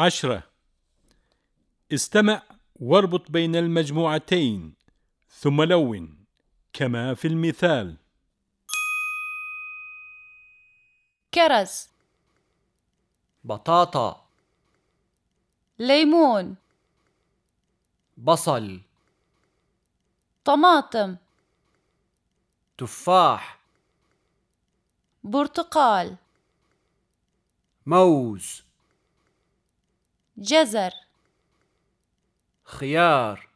عشرة. استمع واربط بين المجموعتين ثم لون كما في المثال. كرز. بطاطا. ليمون. بصل. طماطم. تفاح. برتقال. موز. جزر. خيار.